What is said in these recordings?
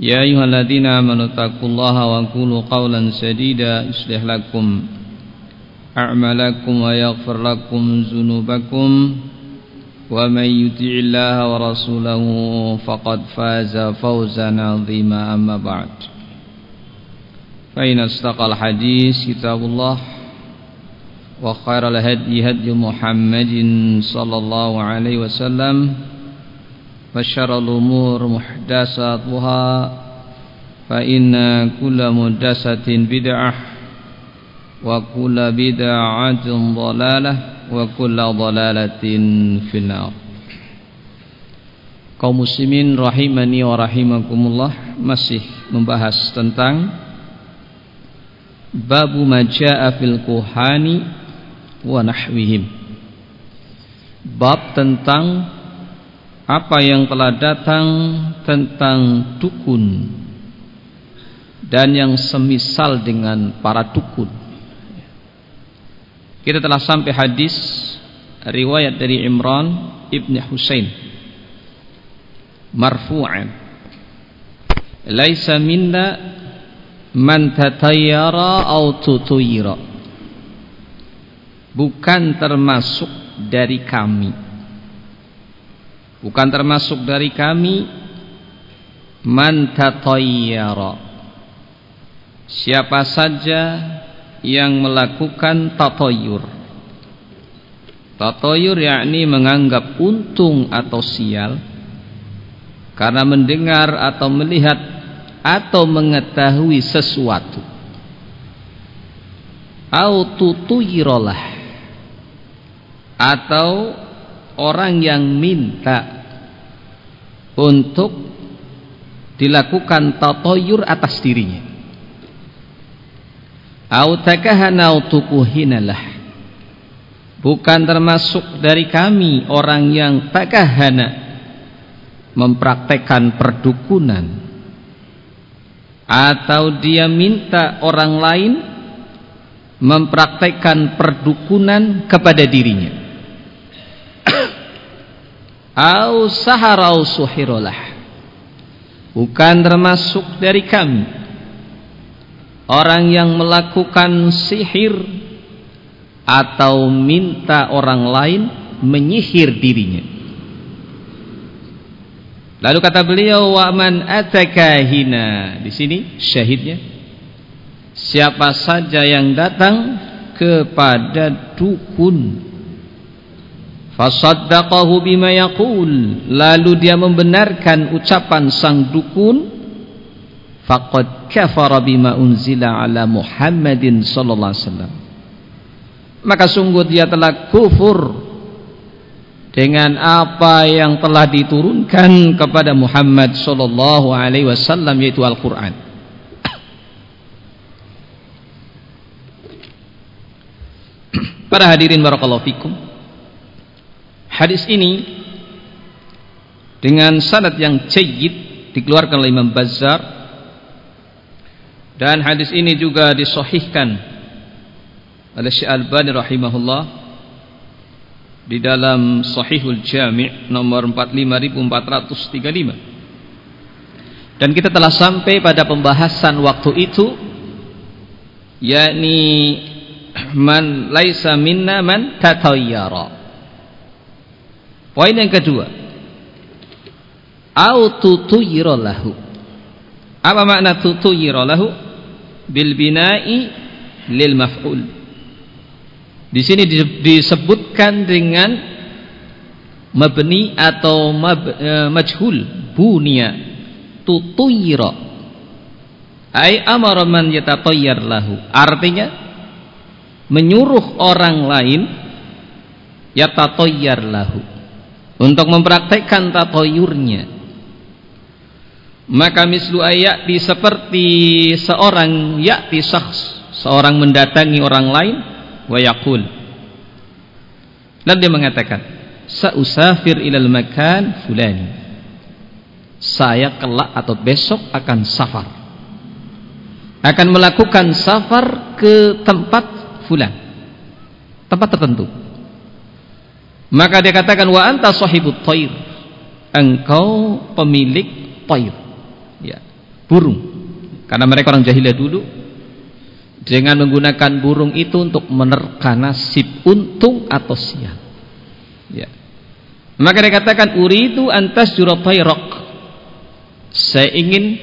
يا أيها الذين آمنوا اتقوا الله وقولوا قولا سديدا يصلح لكم أعمالكم ويغفر لكم ذنوبكم ومن يطع الله ورسوله فقد فاز فوزا عظيما أما بعد فإن استقى الحديث كتاب الله وخير الهدي هدي محمد صلى الله عليه وسلم وشر الأمور محدثاتها فإن كل محدثة بدعة وكل بدعة ضلالة وكل ضلالة في النار kaum muslimin rahimani wa rahimakumullah masih membahas tentang babu majaa fil kuhani wa nahwihim bab tentang apa yang telah datang tentang dukun dan yang semisal dengan para dukun. Kita telah sampai hadis riwayat dari Imran ibn Husain. Marfu'an. Laisa minna man tatayyara au tutuyira. Bukan termasuk dari kami bukan termasuk dari kami. Man tatayyara. Siapa saja yang melakukan tatoyur tatoyur yakni menganggap untung atau sial. Karena mendengar atau melihat atau mengetahui sesuatu. Aututuyirolah atau orang yang minta untuk dilakukan tatoyur atas dirinya. Bukan termasuk dari kami orang yang takahana mempraktekkan perdukunan. Atau dia minta orang lain mempraktekkan perdukunan kepada dirinya au saharau suhirolah. Bukan termasuk dari kami. Orang yang melakukan sihir atau minta orang lain menyihir dirinya. Lalu kata beliau wa man atakahina di sini syahidnya. Siapa saja yang datang kepada dukun fasaddaqahu bima yaqul. Lalu dia membenarkan ucapan sang dukun faqad kafara bima unzila ala Muhammadin sallallahu alaihi wasallam. Maka sungguh dia telah kufur dengan apa yang telah diturunkan kepada Muhammad sallallahu alaihi wasallam yaitu Al-Qur'an. Para hadirin barakallahu fikum Hadis ini dengan sanad yang jayyid dikeluarkan oleh Imam Bazzar. Dan hadis ini juga disahihkan oleh Syekh rahimahullah di dalam Sahihul Jami' nomor 45435 dan kita telah sampai pada pembahasan waktu itu yakni man laisa minna man tatayyara Poin yang kedua, aututuyiro lahu. Apa makna tutuyira lahu? Bil bina'i lil maf'ul. Di sini disebutkan dengan mabni atau mab, e, majhul bunia tutuyira ay amara man lahu artinya menyuruh orang lain yatatayyar lahu untuk mempraktekkan tatoyurnya. Maka mislu ayati seperti seorang yakti syakhs. Seorang mendatangi orang lain wa yaqul. Dan dia mengatakan sausafir ilal makan fulani. Saya kelak atau besok akan safar. Akan melakukan safar ke tempat fulan. Tempat tertentu maka dia katakan wa anta sahibut thair engkau pemilik thair burung. Karena mereka orang jahiliyah dulu dengan menggunakan burung itu untuk menerka nasib untung atau sial ya. Maka dia katakan uridu antas juratayrak saya ingin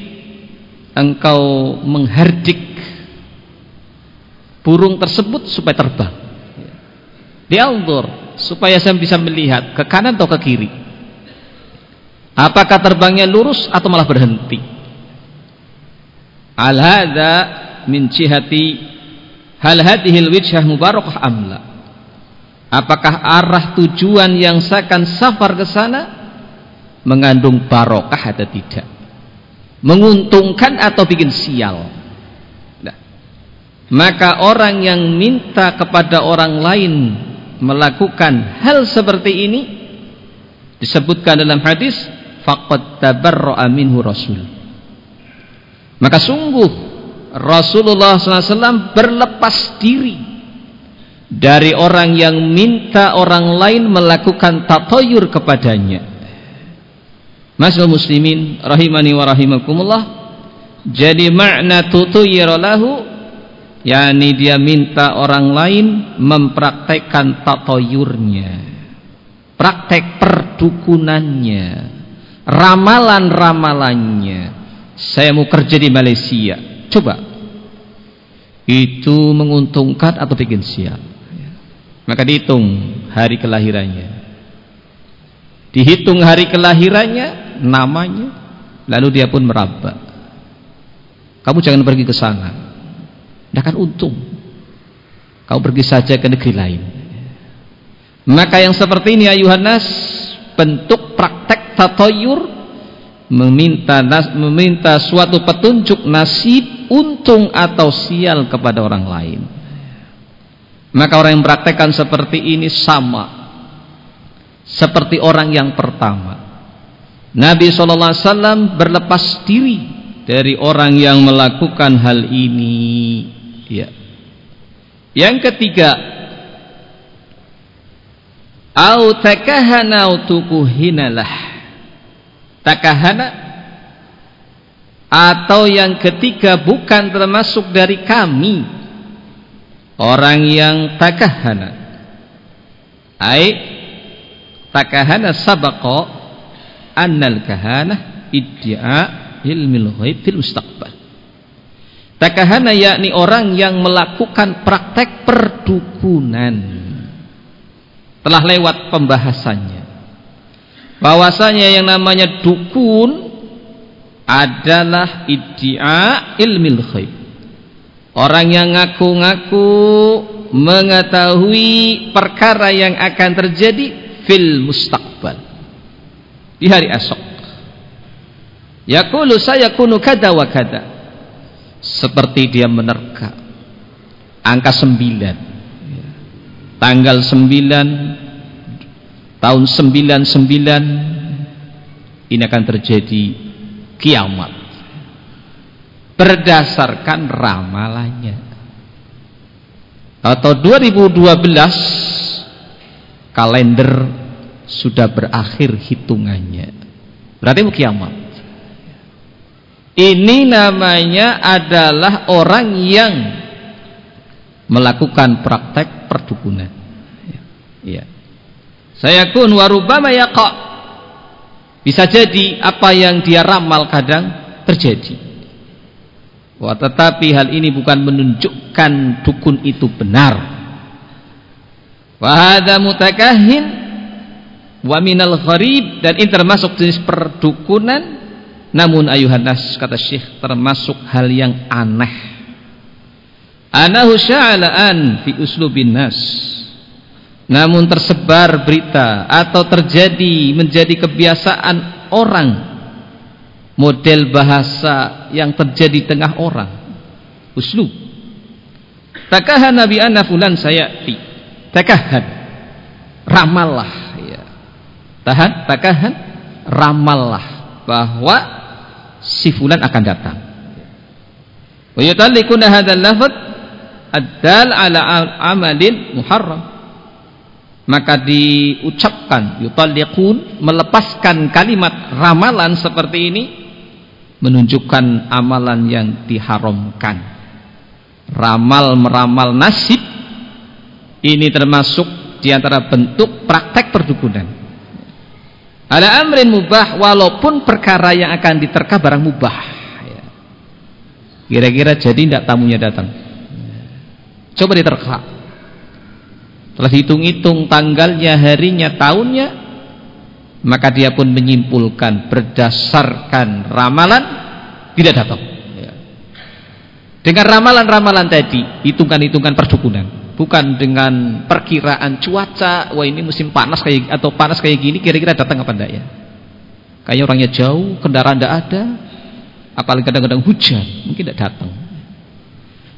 engkau menghardik burung tersebut supaya terbang. Dialdur supaya saya bisa melihat ke kanan atau ke kiri. Apakah terbangnya lurus atau malah berhenti? Al hadza min jihati hal hadhihi wijhah mubarakah amla apakah arah tujuan yang saya akan safar ke sana mengandung barokah atau tidak? Menguntungkan atau bikin sial? Nah. maka orang yang minta kepada orang lain melakukan hal seperti ini disebutkan dalam hadis faqad tabarra'a minhu rasul maka sungguh Rasulullah SAW berlepas diri dari orang yang minta orang lain melakukan tatoyur kepadanya. Masal muslimin rahimani wa rahimakumullah. Jadi makna tutuyir lahu yakni dia minta orang lain mempraktekkan tatoyurnya. Praktek perdukunannya, ramalan-ramalannya. Saya mau kerja di Malaysia. Coba. Itu menguntungkan atau bikin sial maka dihitung hari kelahirannya. Dihitung hari kelahirannya namanya lalu dia pun meraba kamu jangan pergi ke sana tidak akan untung. Kamu pergi saja ke negeri lain. Maka yang seperti ini ayuhan nas bentuk praktek tatoyur meminta meminta suatu petunjuk nasib untung atau sial kepada orang lain. Maka orang yang mempraktekkan seperti ini sama seperti orang yang pertama. Nabi SAW berlepas diri dari orang yang melakukan hal ini ya yang ketiga au takahana tukuhinalah takahana atau yang ketiga bukan termasuk dari kami. Orang yang takahana. Ai takahana sabaqa annal kahana iddia ilmil ghaib fil mustaqbal takahana yakni orang yang melakukan praktek perdukunan. Telah lewat pembahasannya. Bahwasanya yang namanya dukun adalah iddia ilmil khaib orang yang ngaku-ngaku mengetahui perkara yang akan terjadi fil mustaqbal. Di hari esok. Yaqulu sayakunu kada wa kada seperti dia menerka. Angka sembilan. Tanggal sembilan tahun 99 ini akan terjadi kiamat. Berdasarkan ramalannya atau 2012 kalender sudah berakhir hitungannya. Berarti kiamat ini namanya adalah orang yang melakukan praktek perdukunan ya. Saya kun warubama yaqa. Bisa jadi apa yang dia ramal kadang terjadi. Wah, tetapi hal ini bukan menunjukkan dukun itu benar. Wahada mutakahin wa minal gharib dan ini termasuk jenis perdukunan namun ayuhan nas kata Syekh termasuk hal yang aneh. Anahu sya'alaan fi uslubin nas. Namun tersebar berita atau terjadi menjadi kebiasaan orang. Model bahasa yang terjadi tengah orang. Uslub. Takahan nabi anna fulan sayati. Takahan. Ramallah ya. Tahan takahan. Ramallah bahwa si fulan akan datang. Wa yutallikuna hadzal lafaz ad-dal ala amalin muharram. Maka diucapkan yutalliqun melepaskan kalimat ramalan seperti ini menunjukkan amalan yang diharamkan. Ramal meramal nasib ini termasuk di antara bentuk praktek perdukunan ada amrin mubah walaupun perkara yang akan diterka barang mubah. Kira-kira jadi tidak tamunya datang? Coba diterka. Telah hitung-hitung tanggalnya harinya tahunnya maka dia pun menyimpulkan berdasarkan ramalan tidak datang. Ya. dengan ramalan-ramalan tadi hitungan-hitungan perdukunan bukan dengan perkiraan cuaca wah ini musim panas kayak atau panas kayak gini kira-kira datang apa enggak ya kayaknya orangnya jauh kendaraan enggak ada apalagi kadang-kadang hujan mungkin tidak datang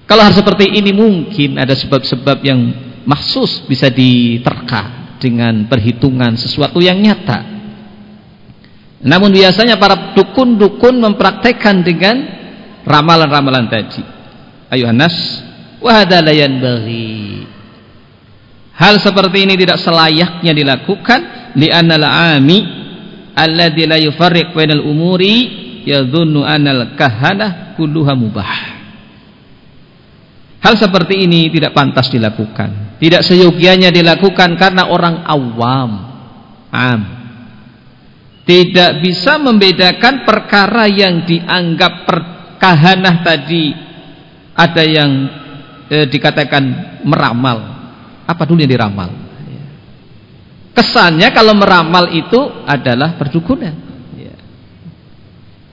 kalau hal seperti ini mungkin ada sebab-sebab yang maksus bisa diterka dengan perhitungan sesuatu yang nyata. Namun biasanya para dukun-dukun mempraktekkan dengan ramalan-ramalan tadi. Ayo Anas, wahadalayan bagi. Hal seperti ini tidak selayaknya dilakukan li'annal ami alladzi la yufarriq bainal umuri yadhunnu anal kahana kulluha mubah. Hal seperti ini tidak pantas dilakukan. Tidak seyogianya dilakukan karena orang awam. Am. Tidak bisa membedakan perkara yang dianggap perkahanah tadi ada yang eh, dikatakan meramal. Apa dulu yang diramal? Kesannya kalau meramal itu adalah perdukunan.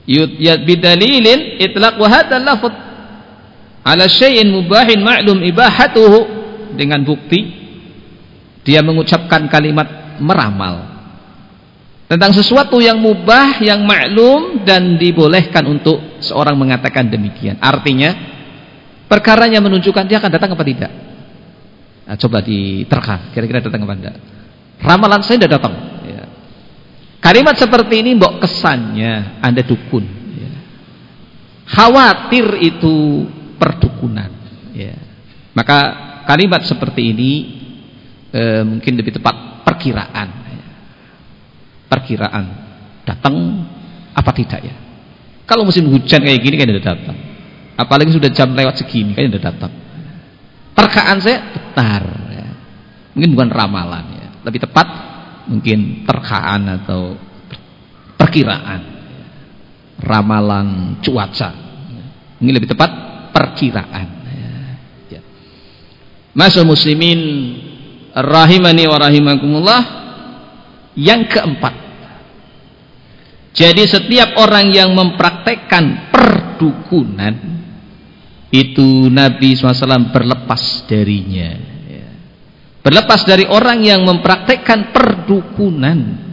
Yud bidalilin itlaq wa hadzal lafz ala syai'in mubahin ma'lum ibahatuhu dengan bukti dia mengucapkan kalimat meramal tentang sesuatu yang mubah yang maklum dan dibolehkan untuk seorang mengatakan demikian artinya perkaranya menunjukkan dia akan datang apa tidak nah, coba diterka kira-kira datang apa tidak ramalan saya tidak datang ya. kalimat seperti ini mbok kesannya anda dukun ya. khawatir itu perdukunan ya. maka kalimat seperti ini e, mungkin lebih tepat perkiraan ya. perkiraan datang apa tidak ya kalau musim hujan kayak gini kan tidak datang apalagi sudah jam lewat segini kan tidak datang perkaan saya betar ya. mungkin bukan ramalan ya lebih tepat mungkin terkaan atau perkiraan ramalan cuaca ini lebih tepat perkiraan. Ya. Masuk muslimin rahimani wa rahimakumullah. Yang keempat. Jadi setiap orang yang mempraktekkan perdukunan itu Nabi SAW berlepas darinya. Ya. Berlepas dari orang yang mempraktekkan perdukunan.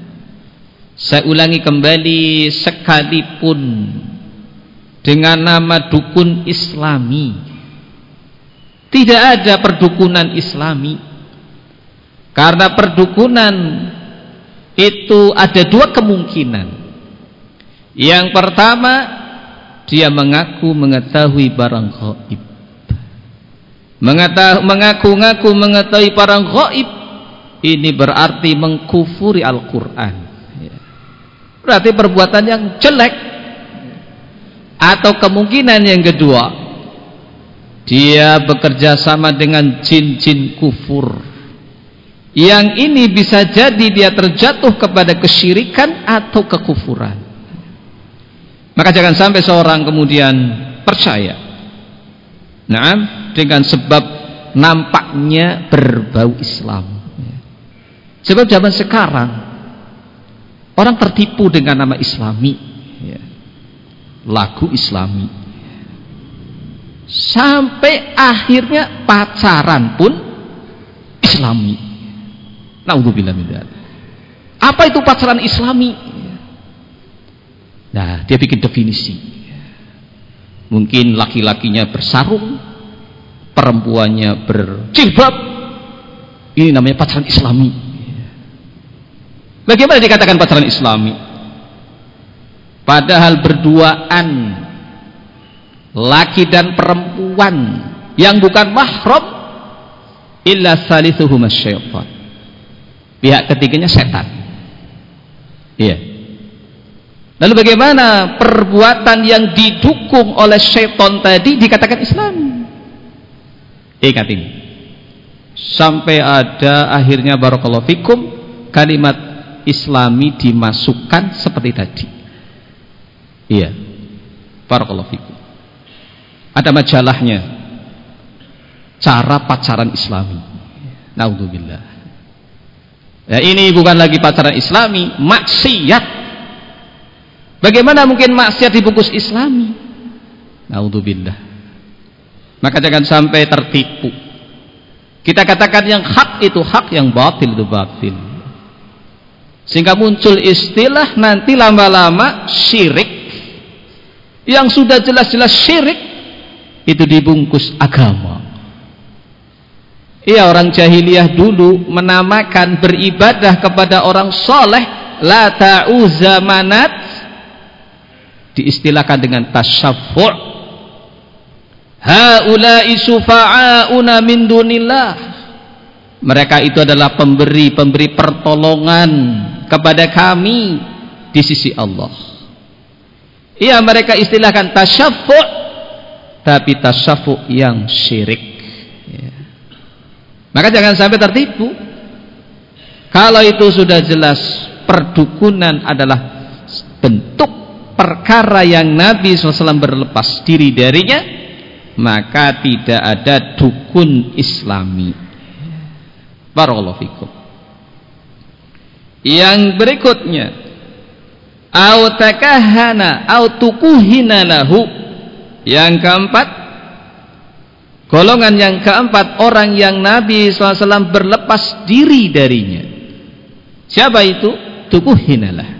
Saya ulangi kembali sekalipun dengan nama dukun islami tidak ada perdukunan islami karena perdukunan itu ada dua kemungkinan yang pertama dia mengaku mengetahui barang gaib. Mengaku-ngaku mengetahui barang gaib ini berarti mengkufuri Al-Quran. Berarti perbuatan yang jelek. Atau kemungkinan yang kedua dia bekerja sama dengan jin-jin kufur. Yang ini bisa jadi dia terjatuh kepada kesyirikan atau kekufuran maka jangan sampai seorang kemudian percaya Nah, dengan sebab nampaknya berbau Islam. Sebab zaman sekarang orang tertipu dengan nama Islami, lagu Islami, sampai akhirnya pacaran pun Islami. Naudzubillah min Apa itu pacaran Islami? Nah, dia bikin definisi. Mungkin laki-lakinya bersarung, perempuannya berjilbab. Ini namanya pacaran islami. Bagaimana dikatakan pacaran islami? Padahal berduaan laki dan perempuan yang bukan mahram illa salisuhuma syaitan. Pihak ketiganya setan. Iya. Lalu bagaimana perbuatan yang didukung oleh syaitan tadi dikatakan Islam? Ingat ini. Sampai ada akhirnya barakallahu fikum kalimat islami dimasukkan seperti tadi. Iya. Barakallahu fikum. Ada majalahnya. Cara pacaran islami. Naudzubillah. Ya ini bukan lagi pacaran islami, maksiat Bagaimana mungkin maksiat dibungkus islami? Naudzubillah. Maka jangan sampai tertipu. Kita katakan yang hak itu hak, yang batil itu batil. Sehingga muncul istilah nanti lama-lama syirik. Yang sudah jelas-jelas syirik itu dibungkus agama. Iya orang jahiliyah dulu menamakan beribadah kepada orang soleh la ta'uzamanat diistilahkan dengan tasyaffu' haula'i syufa'auna min dunillah. Mereka itu adalah pemberi-pemberi pertolongan kepada kami di sisi Allah. Iya mereka istilahkan tasyaffu' tapi tasyaffu' yang syirik. Ya. maka jangan sampai tertipu. Kalau itu sudah jelas perdukunan adalah bentuk perkara yang Nabi SAW berlepas diri darinya maka tidak ada dukun islami. Barakallahu yang berikutnya au takahana au tukuhina lahu. Yang keempat golongan yang keempat orang yang Nabi SAW berlepas diri darinya. Siapa itu? Tukuhinalah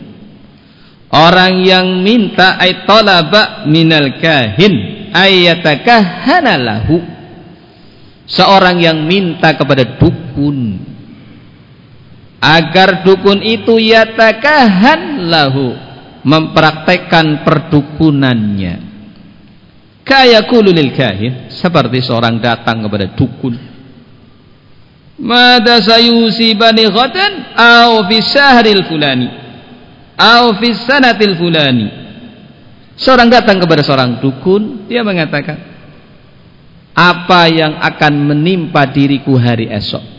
Orang yang minta ay talaba minal kahin ayatakahana lahu. Seorang yang minta kepada dukun agar dukun itu yatakahan lahu mempraktekkan perdukunannya. Kaya kululil kahin seperti seorang datang kepada dukun. Mada sayusibani ghadan au fi syahril fulani au fulani. Seorang datang kepada seorang dukun dia mengatakan apa yang akan menimpa diriku hari esok?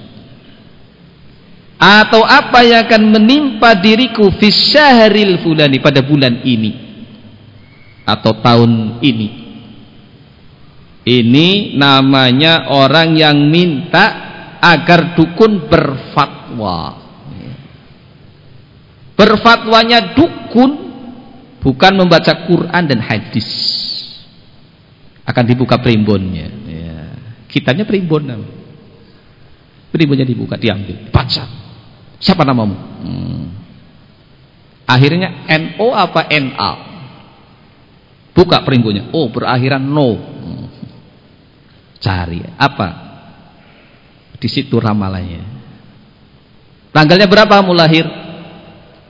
Atau apa yang akan menimpa diriku fi syahril fulani pada bulan ini? Atau tahun ini? Ini namanya orang yang minta agar dukun berfatwa berfatwanya dukun bukan membaca Quran dan hadis. Akan dibuka primbonnya. Ya. kitanya primbon primbonnya dibuka diambil baca siapa namamu? Hmm. akhirnya NO apa NA buka primbonnya. Oh berakhiran no. Hmm. cari apa? Di situ ramalannya. Tanggalnya berapa? Mau lahir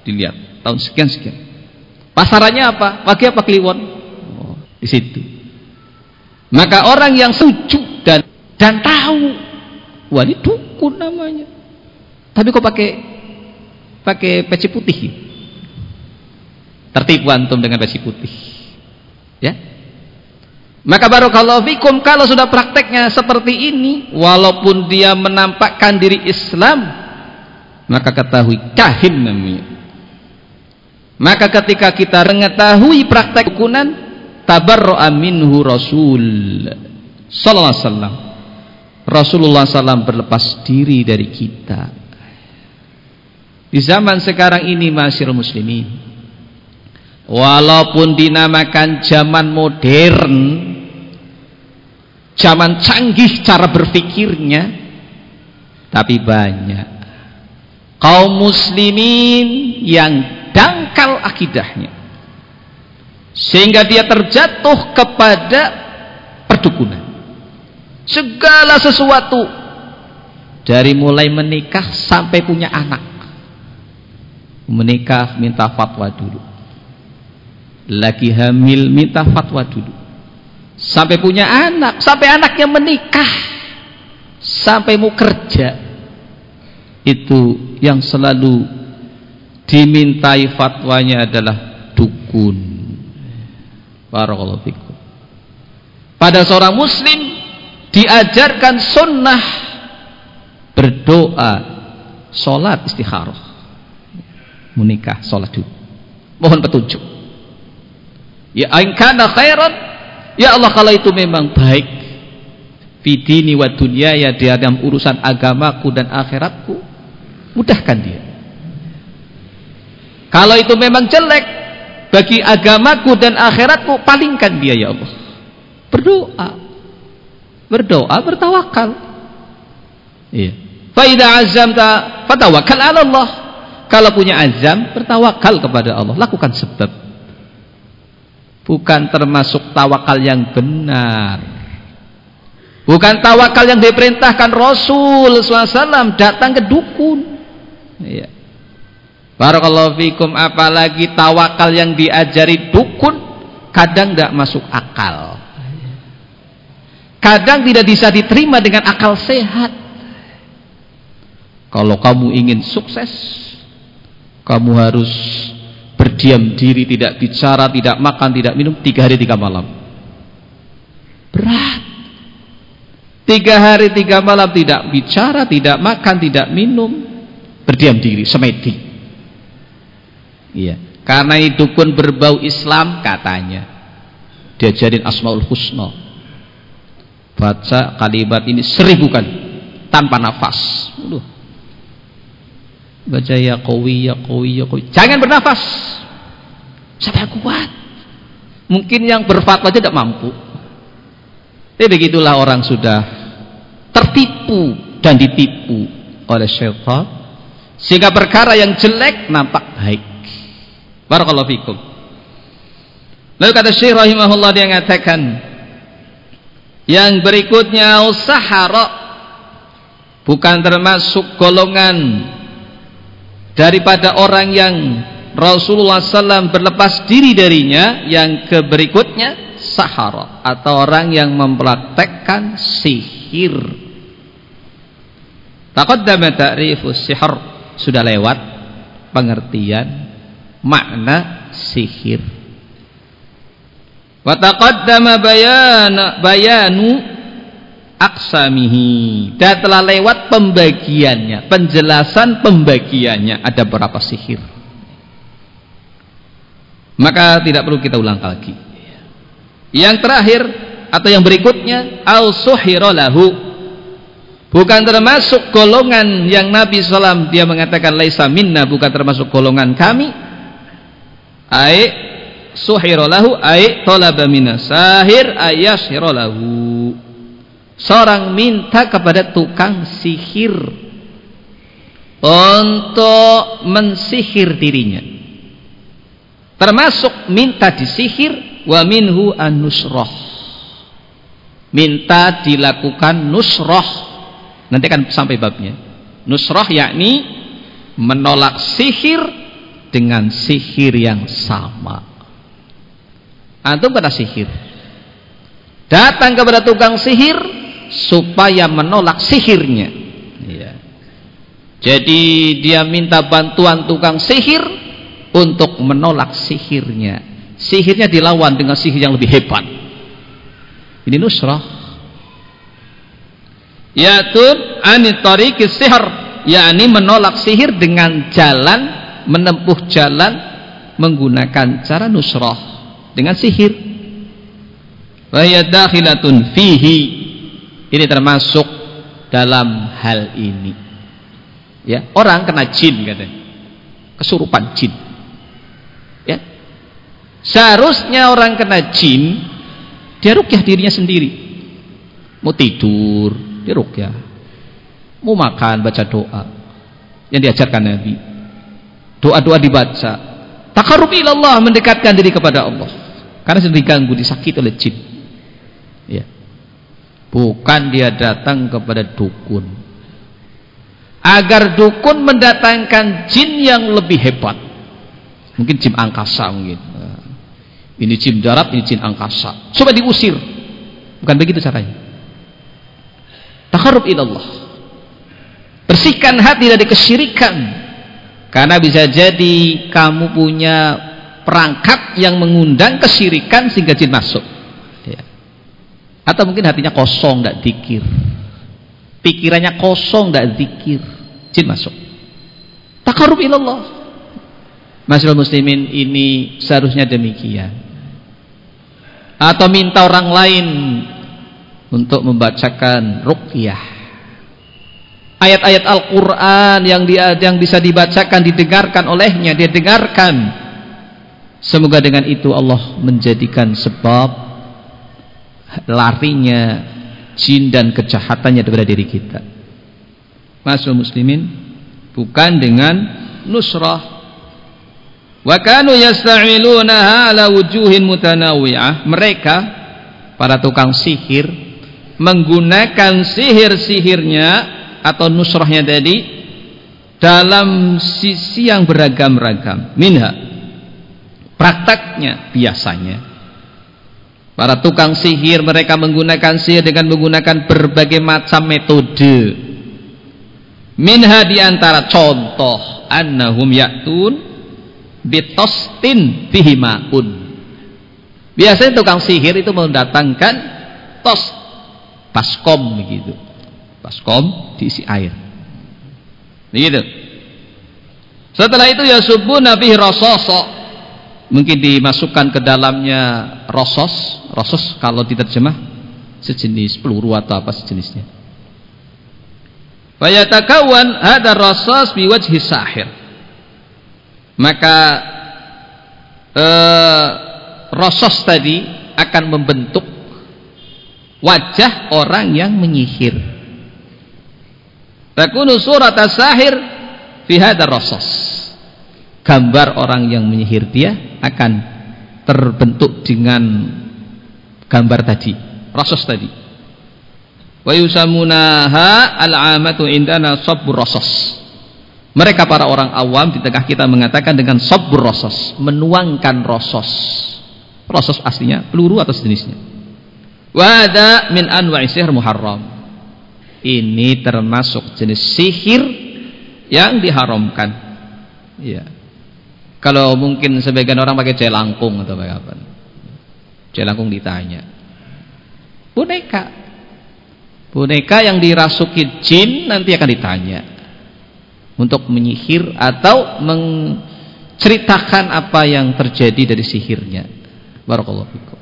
dilihat. Tahun sekian sekian. Pasarannya apa? Pakai apa kliwon? Oh, di situ. Maka orang yang setuju dan dan tahu wah ini dukun namanya. Tapi kok pakai pakai peci putih? Tertipu antum dengan peci putih. Ya? Maka barokallahu fikum kalau sudah prakteknya seperti ini walaupun dia menampakkan diri Islam maka ketahui kahin namanya maka ketika kita mengetahui praktek dukunan tabarra'a minhu rasul sallallahu alaihi Rasulullah SAW berlepas diri dari kita. Di zaman sekarang ini masyarakat muslimin walaupun dinamakan zaman modern zaman canggih cara berpikirnya tapi banyak. Kaum muslimin yang dangkal akidahnya sehingga dia terjatuh kepada perdukunan. Segala sesuatu dari mulai menikah sampai punya anak. Menikah minta fatwa dulu. Lagi hamil minta fatwa dulu. Sampai punya anak sampai anaknya menikah sampai mau kerja. Itu yang selalu dimintai fatwanya adalah dukun. Barakallahu pada seorang muslim diajarkan sunnah berdoa sholat istikharah. Menikah sholat dulu. Mohon petunjuk. Ya ainkana khairan ya Allah kalau itu memang baik fidini wa dunia ya di dalam urusan agamaku dan akhiratku mudahkan dia kalau itu memang jelek bagi agamaku dan akhiratku palingkan dia ya Allah. Berdoa. Berdoa bertawakal. Iya. Fa idza azamta fatawakkal Allah. Kalau punya azam bertawakal kepada Allah. Lakukan sebab. Bukan termasuk tawakal yang benar. Bukan tawakal yang diperintahkan Rasul SAW datang ke dukun. Iya Barakallahu fikum apalagi tawakal yang diajari dukun kadang tidak masuk akal. Kadang tidak bisa diterima dengan akal sehat. Kalau kamu ingin sukses kamu harus berdiam diri tidak bicara, tidak makan, tidak minum tiga hari tiga malam. Berat. Tiga hari tiga malam tidak bicara, tidak makan, tidak minum berdiam diri, semedi iya. Karena itu pun berbau Islam katanya. Diajarin Asmaul Husna. Baca kalimat ini seribu kali. Tanpa nafas. Aduh. baca ya qawi ya qawi ya qawi. Jangan bernafas. Yang kuat? Mungkin yang berfatwa aja tidak mampu. Tapi begitulah orang sudah tertipu dan ditipu oleh syaitan. Sehingga perkara yang jelek nampak baik barakallahu fikum. Lalu kata syekh rahimahullah dia mengatakan yang berikutnya sahara bukan termasuk golongan daripada orang yang Rasulullah SAW berlepas diri darinya yang ke berikutnya sahara atau orang yang mempraktekkan sihir. Taqaddama ta'rifus sihr sudah lewat pengertian makna sihir. Wa taqaddama bayan bayanu aksamihi dan telah lewat pembagiannya penjelasan pembagiannya. Ada berapa sihir? Maka tidak perlu kita ulang lagi. Yang terakhir atau yang berikutnya al lahu. Bukan termasuk golongan yang Nabi SAW dia mengatakan laisa minna bukan termasuk golongan kami ai suhira lahu ay talaba minas sahir ayashira lahu. Seorang minta kepada tukang sihir untuk mensihir dirinya. Termasuk minta disihir wa minhu an-nusrah. Minta dilakukan nusrah. Nanti akan sampai babnya. Nusrah yakni menolak sihir dengan sihir yang sama. Antum pada sihir. Datang kepada tukang sihir supaya menolak sihirnya. Ya. jadi dia minta bantuan tukang sihir untuk menolak sihirnya. Sihirnya dilawan dengan sihir yang lebih hebat. Ini nusrah. Yatun anitariqis sihr yakni menolak sihir dengan jalan menempuh jalan menggunakan cara nusrah dengan sihir. Wa fihi. Ini termasuk dalam hal ini. Ya orang kena jin katanya. Kesurupan jin. Ya. Seharusnya orang kena jin dia rukyah dirinya sendiri. Mau tidur dia rukyah. Mau makan baca doa. Yang diajarkan Nabi doa-doa dibaca. Takarub ilallah mendekatkan diri kepada Allah. Karena sedang diganggu disakiti oleh jin. Ya. Bukan dia datang kepada dukun. Agar dukun mendatangkan jin yang lebih hebat. Mungkin jin angkasa mungkin. Ini jin darat ini jin angkasa. Coba diusir. Bukan begitu caranya. Takarub ilallah. Bersihkan hati dari kesyirikan karena bisa jadi kamu punya perangkat yang mengundang kesyirikan sehingga jin masuk. Ya. atau mungkin hatinya kosong tidak dikir pikirannya kosong tidak zikir. Jin masuk. Takarub ilallah. Masyarakat muslimin ini seharusnya demikian. Atau minta orang lain untuk membacakan ruqyah ayat-ayat Al-Quran yang, yang bisa dibacakan didengarkan olehnya dia dengarkan semoga dengan itu Allah menjadikan sebab larinya jin dan kejahatannya daripada diri kita. Masuk muslimin bukan dengan nusrah. Wa kanu yasta'milunaha ala wujuhin mutanawwi'ah. Mereka para tukang sihir menggunakan sihir-sihirnya atau nusrahnya tadi dalam sisi yang beragam-ragam. Minha prakteknya biasanya Para tukang sihir mereka menggunakan sihir dengan menggunakan berbagai macam metode. Minha di antara contoh annahum ya'tun bitostin bihimaun. Biasanya tukang sihir itu mendatangkan tos baskom begitu. Baskom diisi air. Begitu. Setelah itu ya subuh nabi rasoso. Mungkin dimasukkan ke dalamnya rosos rosos kalau diterjemah sejenis peluru atau apa sejenisnya. Fayatakawan ada rosos biwajhi sahir. Maka eh, rosos tadi akan membentuk wajah orang yang menyihir takunu surat sahir fi rosos gambar orang yang menyihir dia akan terbentuk dengan gambar tadi rasos tadi. Wa yusamunaha al-amatu indana sabbur rasos. Mereka para orang awam di tengah kita mengatakan dengan sabbur rasos menuangkan rasos. Rasos aslinya peluru atau sejenisnya. Wa min anwa'i sihr muharram ini termasuk jenis sihir yang diharamkan ya kalau mungkin sebagian orang pakai celangkung atau apa. Celangkung ditanya. Boneka. Boneka yang dirasuki jin nanti akan ditanya. Untuk menyihir atau menceritakan apa yang terjadi dari sihirnya. Barakallahu fikum.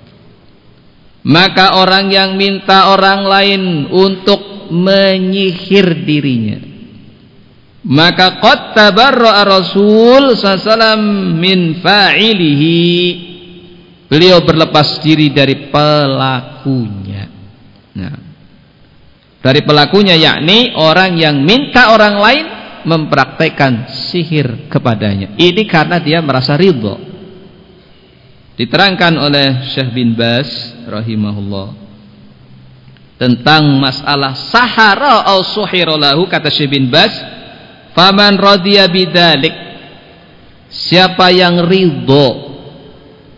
Maka orang yang minta orang lain untuk menyihir dirinya. Maka qad tabarra'a Rasul sallallahu min fa'ilihi. Beliau berlepas diri dari pelakunya. Nah. Dari pelakunya yakni orang yang minta orang lain mempraktekkan sihir kepadanya. Ini karena dia merasa ridho. Diterangkan oleh Syekh bin Bas rahimahullah tentang masalah sahara au suhira lahu kata Syekh bin Bas Faman radhiya bidalik Siapa yang ridho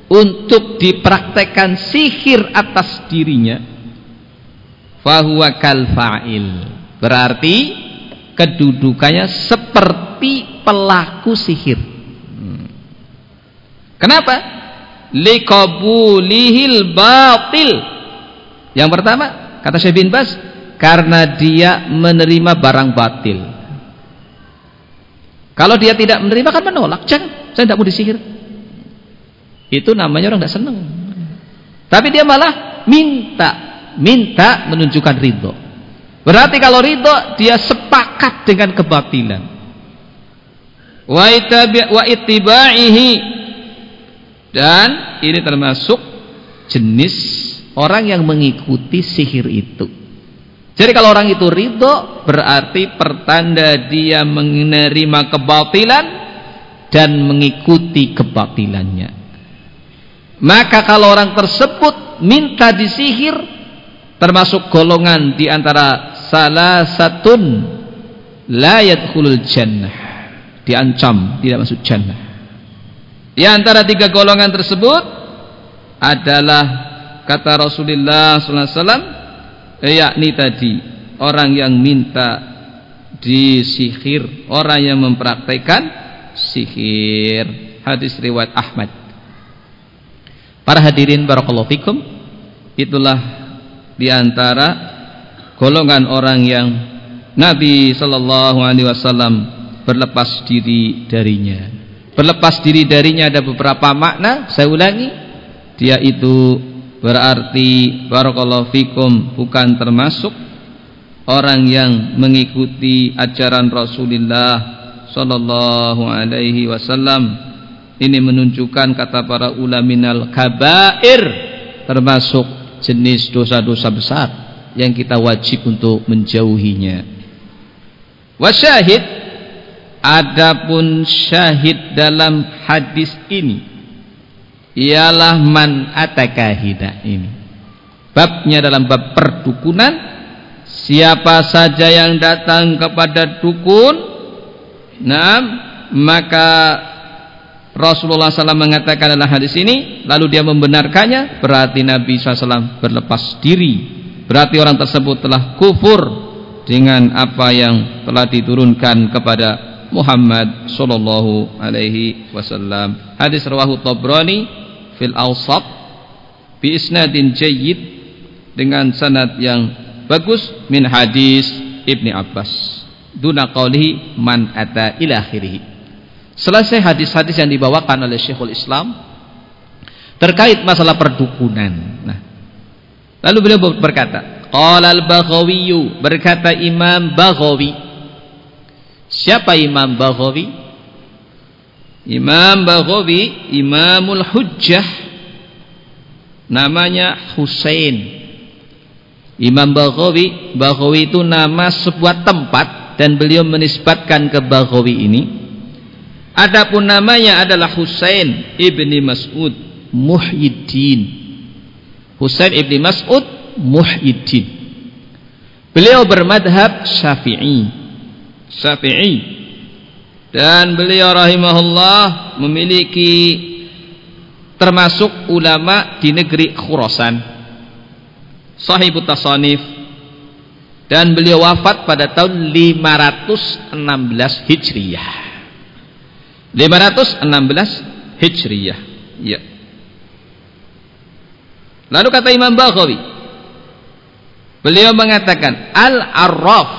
untuk dipraktekkan sihir atas dirinya fahuwa kal fa'il. Berarti kedudukannya seperti pelaku sihir. Kenapa? Liqabulihil batil. Yang pertama, kata Syekh bin Bas, karena dia menerima barang batil. Kalau dia tidak menerima kan menolak. Jangan, saya tidak mau disihir. Itu namanya orang tidak senang. Tapi dia malah minta minta menunjukkan ridho. Berarti kalau ridho dia sepakat dengan kebatilan. Wa ittiba'ihi dan ini termasuk jenis orang yang mengikuti sihir itu. Jadi kalau orang itu ridho berarti pertanda dia menerima kebatilan dan mengikuti kebatilannya. Maka kalau orang tersebut minta disihir termasuk golongan di antara salah satun la yadkhulul jannah diancam tidak masuk jannah di antara tiga golongan tersebut adalah kata Rasulullah SAW yakni tadi orang yang minta disihir orang yang mempraktekkan sihir hadis riwayat Ahmad para hadirin barakallahu fikum itulah di antara golongan orang yang Nabi sallallahu alaihi wasallam berlepas diri darinya. Berlepas diri darinya ada beberapa makna, saya ulangi. Dia itu berarti barakallahu fikum bukan termasuk orang yang mengikuti ajaran Rasulullah sallallahu alaihi wasallam. Ini menunjukkan kata para ulaminal kabair termasuk jenis dosa-dosa besar yang kita wajib untuk menjauhinya. Wasyahid adapun syahid dalam hadis ini ialah man atakahida ini. Babnya dalam bab perdukunan siapa saja yang datang kepada dukun nah maka Rasulullah SAW mengatakan dalam hadis ini lalu dia membenarkannya berarti Nabi SAW berlepas diri berarti orang tersebut telah kufur dengan apa yang telah diturunkan kepada Muhammad wasallam. Hadis rawahu Tabrani fil Awsat bi isnadin jayyid dengan sanad yang bagus min hadis Ibni Abbas. Duna qaulihi man ata ila akhirih. Selesai hadis-hadis yang dibawakan oleh Syekhul Islam terkait masalah perdukunan. Nah, lalu beliau berkata, qala al-Baghawi berkata Imam Baghawi. Siapa Imam Baghawi? Imam Baghawi Imamul Hujjah namanya Husain. Imam Baghawi, Baghawi itu nama sebuah tempat dan beliau menisbatkan ke Baghawi ini Adapun namanya adalah Husain ibni Mas'ud Muhyiddin. Husain ibni Mas'ud Muhyiddin. Beliau bermadhab Syafi'i. Syafi'i. Dan beliau rahimahullah memiliki termasuk ulama di negeri Khurasan. Sahibut Tasanif dan beliau wafat pada tahun 516 Hijriyah. 516 Hijriyah. Ya. Lalu kata Imam Baghawi, beliau mengatakan al-arraf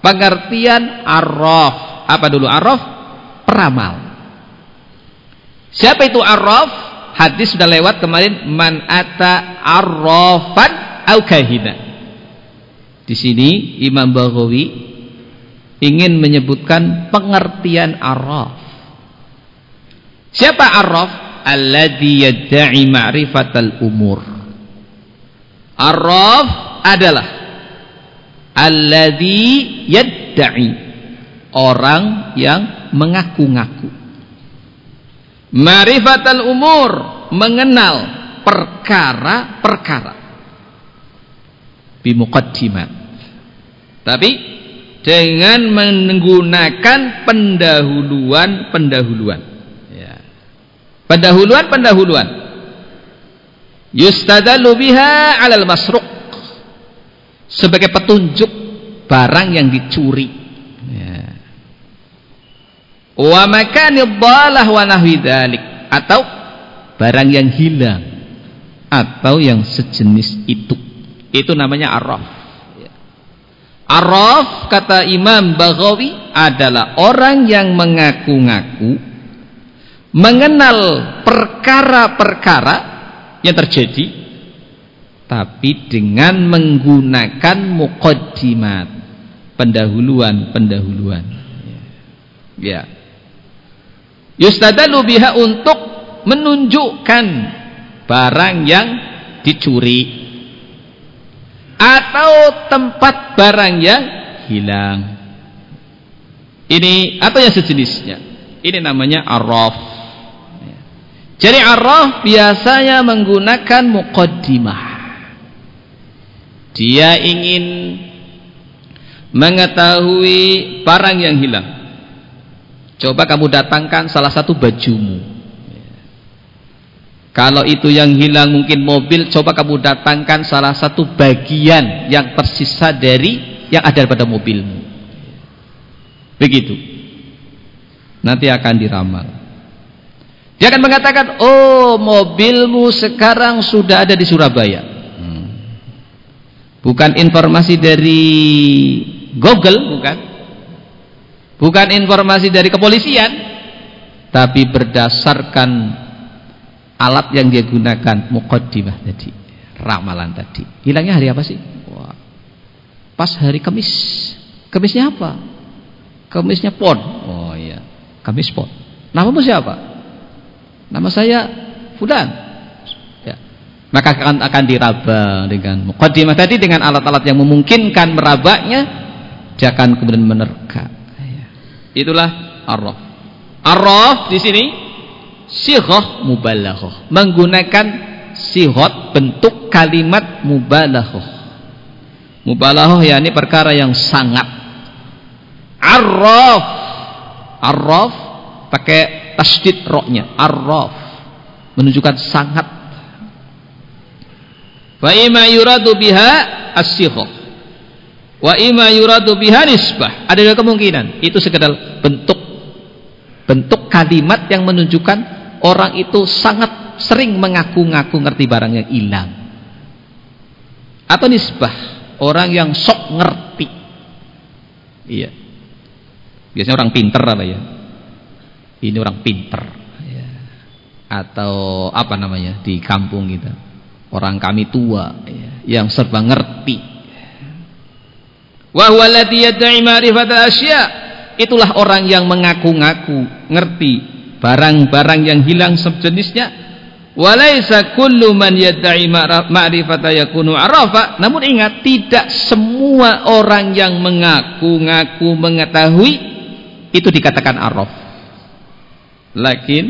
pengertian arraf apa dulu? Arraf peramal. Siapa itu arraf hadis sudah lewat kemarin man ata arrafan au kahina. Di sini Imam Baghawi ingin menyebutkan pengertian arraf Siapa arraf? Alladhi yadda'i ma'rifatal umur. Arraf adalah alladhi yadda'i orang yang mengaku-ngaku. Ma'rifatal umur mengenal perkara-perkara. Bimuqaddimat. Tapi dengan menggunakan pendahuluan-pendahuluan pendahuluan-pendahuluan yustadalu biha alal masruq sebagai petunjuk barang yang dicuri ya. Wa makanid dhalah wa nahwi atau barang yang hilang. Atau yang sejenis itu. Itu namanya arraf. Ya. arraf kata Imam Baghawi adalah orang yang mengaku-ngaku mengenal perkara-perkara yang terjadi tapi dengan menggunakan muqaddimat pendahuluan-pendahuluan. Ya yustadalu biha untuk menunjukkan barang yang dicuri. Atau tempat barang yang hilang. Ini atau yang sejenisnya. Ini namanya arraf. Jadi arraf biasanya menggunakan muqaddimah. Dia ingin mengetahui barang yang hilang coba kamu datangkan salah satu bajumu. Kalau itu yang hilang mungkin mobil coba kamu datangkan salah satu bagian yang tersisa dari yang ada pada mobilmu. Begitu. Nanti akan diramal. Dia akan mengatakan oh mobilmu sekarang sudah ada di Surabaya. Hmm. bukan informasi dari Google bukan bukan informasi dari kepolisian tapi berdasarkan alat yang dia gunakan muqaddimah tadi ramalan tadi. Hilangnya hari apa sih? Wah. pas hari Kamis. Kamisnya apa? Kamisnya pon. Oh iya. Kamis pon. Namamu siapa? Nama saya Fudan ya. maka akan akan diraba dengan muqaddimah tadi dengan alat-alat yang memungkinkan merabanya dia akan kemudian menerka. Itulah arraf. Arraf di sini sighah mubalaghah, menggunakan sighot bentuk kalimat mubalaghah. Mubalaghah yakni perkara yang sangat. Arraf. Arraf pakai tasdid roknya. Arraf menunjukkan sangat. Fa ima yuradu biha as-sighah wa ima yuradu biha nisbah. Ada dua kemungkinan. Itu sekedar bentuk bentuk kalimat yang menunjukkan orang itu sangat sering mengaku-ngaku ngerti barang yang hilang. Atau nisbah orang yang sok ngerti. Iya. Biasanya orang pinter apa ya? Ini orang pinter. Ya. atau apa namanya? Di kampung kita. Orang kami tua ya, yang serba ngerti itulah orang yang mengaku-ngaku ngerti barang-barang yang hilang sejenisnya. Namun ingat tidak semua orang yang mengaku-ngaku mengetahui itu dikatakan araf. Lakin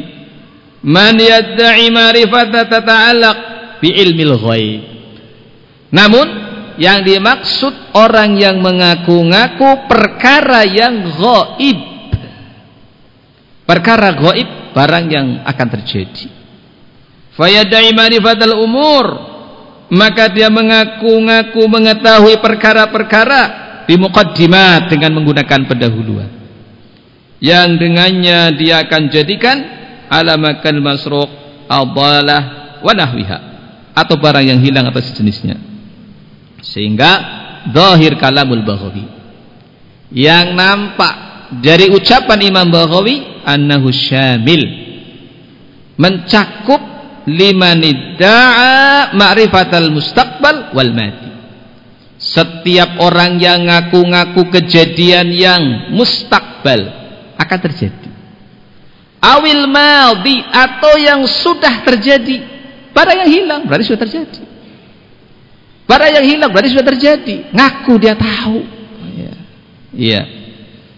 man yad'i ma'rifata tata'allaq bi ilmil ghaib. Namun yang dimaksud orang yang mengaku-ngaku perkara yang gaib perkara gaib barang yang akan terjadi. Fayadai marifatal umur maka dia mengaku-ngaku mengetahui perkara-perkara di muqaddimat dengan menggunakan pendahuluan. Yang dengannya dia akan jadikan alamakan masruq adalah wa nahwiha. Atau barang yang hilang atau sejenisnya sehingga zahir kalamul Baghawi. Yang nampak dari ucapan Imam Baghawi annahu syamil. Mencakup liman idda'a ma'rifatal mustaqbal wal mati. Setiap orang yang ngaku-ngaku kejadian yang mustakbal akan terjadi. Awil maldi atau yang sudah terjadi pada yang hilang berarti sudah terjadi Barang yang hilang berarti sudah terjadi. Ngaku dia tahu. Iya. iya.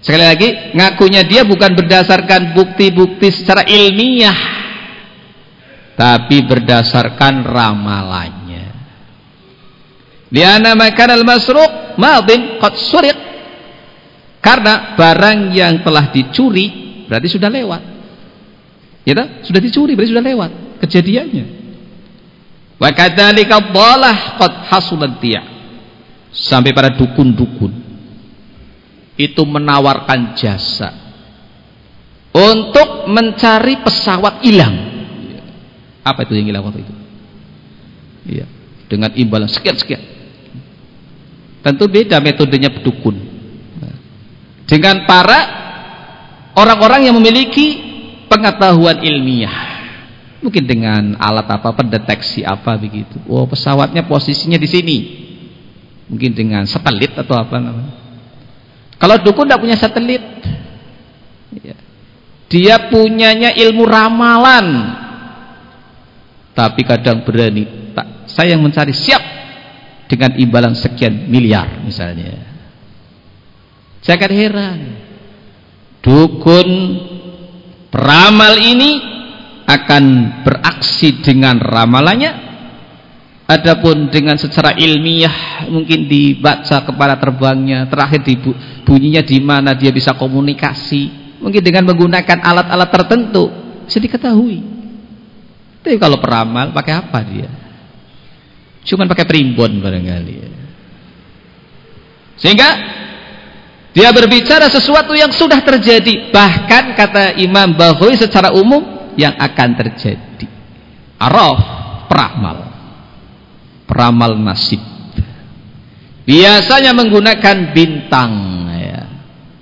Sekali lagi, ngakunya dia bukan berdasarkan bukti-bukti secara ilmiah. Tapi berdasarkan ramalannya. Liana makan al-masruq madin qad suriq. Karena barang yang telah dicuri berarti sudah lewat. Ya, sudah dicuri berarti sudah lewat kejadiannya. Wa kadzalika dhalah qad hasulat Sampai pada dukun-dukun itu menawarkan jasa untuk mencari pesawat hilang. Apa itu yang hilang waktu itu? Iya, dengan imbalan sekian-sekian. Tentu beda metodenya dukun. Dengan para orang-orang yang memiliki pengetahuan ilmiah Mungkin dengan alat apa pendeteksi apa begitu. Oh, pesawatnya posisinya di sini. Mungkin dengan satelit atau apa namanya. Kalau dukun tidak punya satelit. Ya. Dia punyanya ilmu ramalan. Tapi kadang berani. Tak, saya yang mencari siap dengan imbalan sekian miliar misalnya. Saya akan heran. Dukun peramal ini akan beraksi dengan ramalannya Adapun dengan secara ilmiah mungkin dibaca kepala terbangnya, terakhir di bunyinya di mana dia bisa komunikasi, mungkin dengan menggunakan alat-alat tertentu bisa diketahui. Tapi kalau peramal pakai apa dia? Cuman pakai primbon barangkali. Sehingga dia berbicara sesuatu yang sudah terjadi, bahkan kata Imam Bahawi secara umum yang akan terjadi. Araf peramal. Peramal nasib. Biasanya menggunakan bintang ya.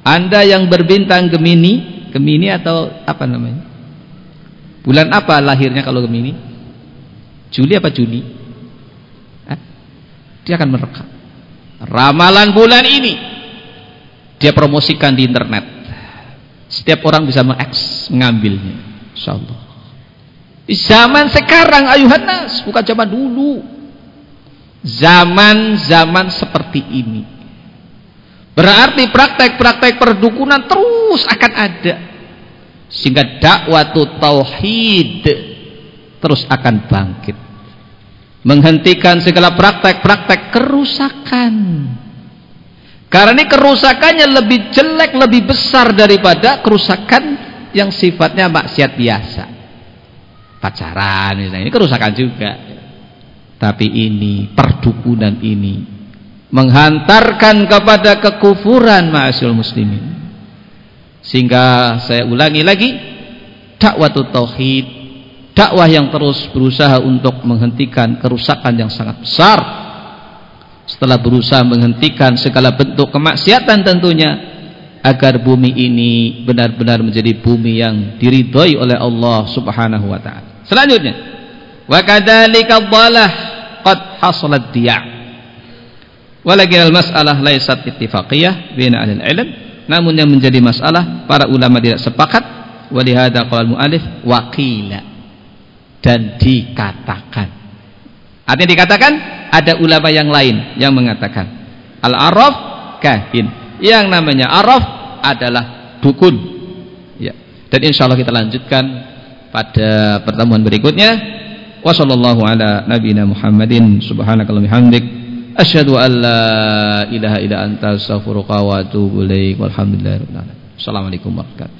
anda yang berbintang Gemini Gemini atau apa namanya? Bulan apa lahirnya kalau Gemini? Juli apa Juni? Hah? dia akan merekam. Ramalan bulan ini dia promosikan di internet. Setiap orang bisa mengaks mengambilnya insyaallah zaman sekarang ayuhan nas bukan zaman dulu zaman-zaman seperti ini. Berarti praktek-praktek perdukunan terus akan ada. Sehingga dakwah tauhid terus akan bangkit. Menghentikan segala praktek-praktek kerusakan. Karena ini kerusakannya lebih jelek, lebih besar daripada kerusakan yang sifatnya maksiat biasa. Pacaran misalnya, ini kerusakan juga. Tapi ini perdukunan ini menghantarkan kepada kekufuran ma'asyul muslimin. Sehingga saya ulangi lagi dakwah tauhid, dakwah yang terus berusaha untuk menghentikan kerusakan yang sangat besar. Setelah berusaha menghentikan segala bentuk kemaksiatan tentunya agar bumi ini benar-benar menjadi bumi yang diridhoi oleh Allah Subhanahu wa taala. Selanjutnya, wa kadzalika dhalah qad hasalat dia' walakin al-mas'alah laysat ittifaqiyah baina ahli ilm. Namun yang menjadi masalah para ulama tidak sepakat. Walihada qala al-muallif waqila. Dan dikatakan. Artinya dikatakan ada ulama yang lain yang mengatakan al-araf kahin yang namanya araf adalah dukun. Ya. Dan insyaallah kita lanjutkan pada pertemuan berikutnya. Wa sallallahu ala nabiyina Muhammadin. Subhanakallahumma hamdik asyhadu an la ilaha illa anta astaghfiruka wa atubu ilaik. Walhamdulillahi rabbil alamin. Assalamualaikum warahmatullahi wabarakatuh